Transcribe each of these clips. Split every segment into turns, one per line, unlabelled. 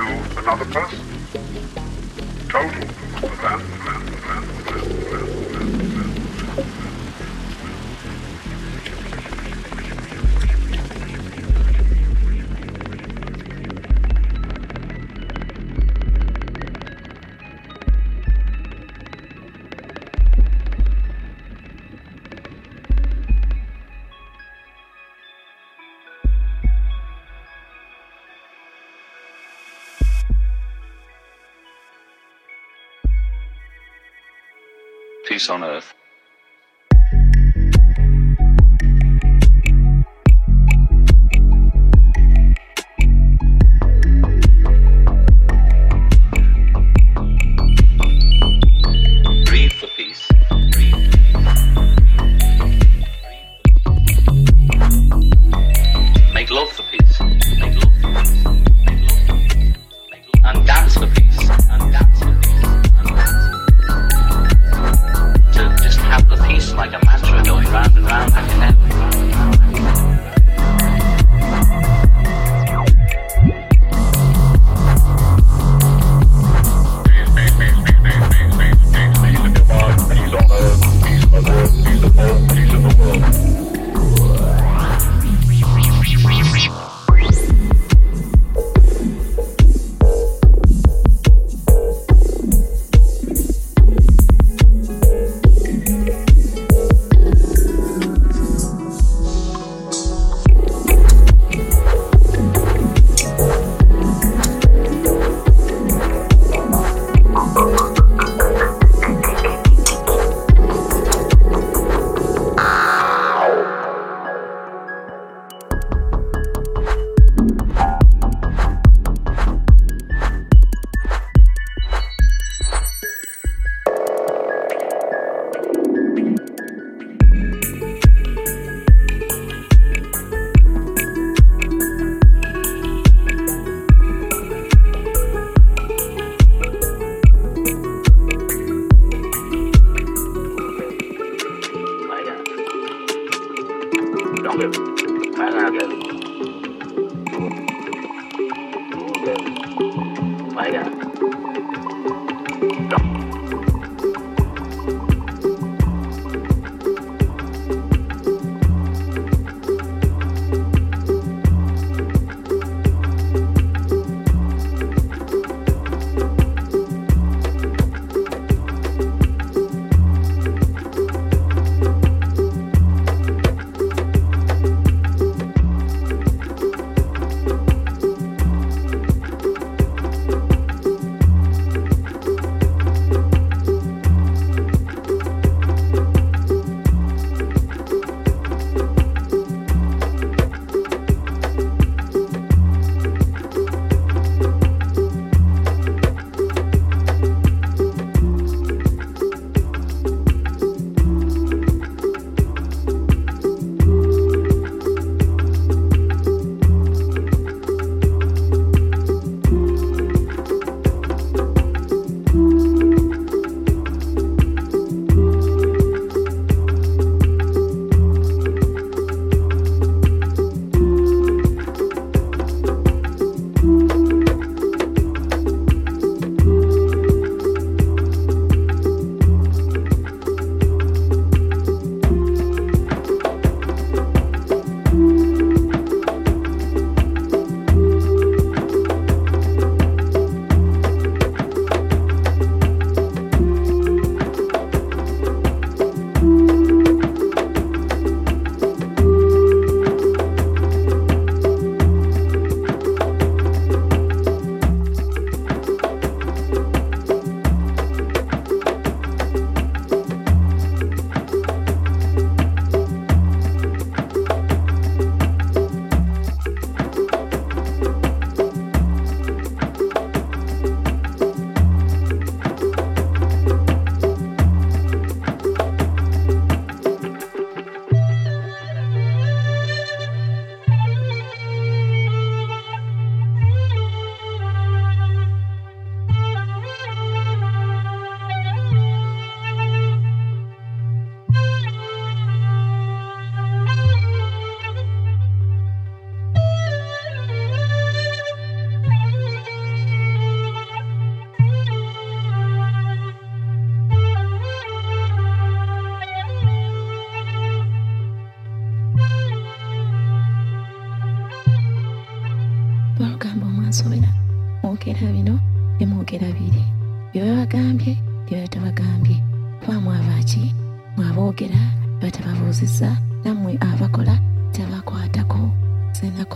to another person. Total
Peace on earth.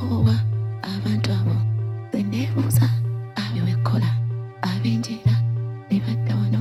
nkoowa abantu abo. Bwe nneebuuza ab'ebekkola ab'enjeera ne badda wano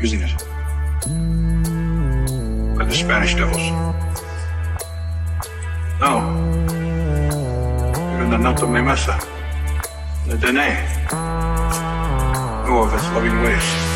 using it by the Spanish devils. No. Even the Nata Mesa, the Dene, know of its loving ways.